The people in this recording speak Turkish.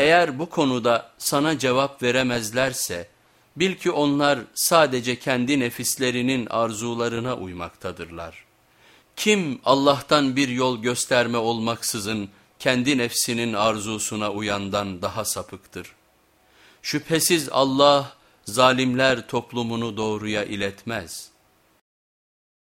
Eğer bu konuda sana cevap veremezlerse bil ki onlar sadece kendi nefislerinin arzularına uymaktadırlar. Kim Allah'tan bir yol gösterme olmaksızın kendi nefsinin arzusuna uyandan daha sapıktır. Şüphesiz Allah zalimler toplumunu doğruya iletmez.''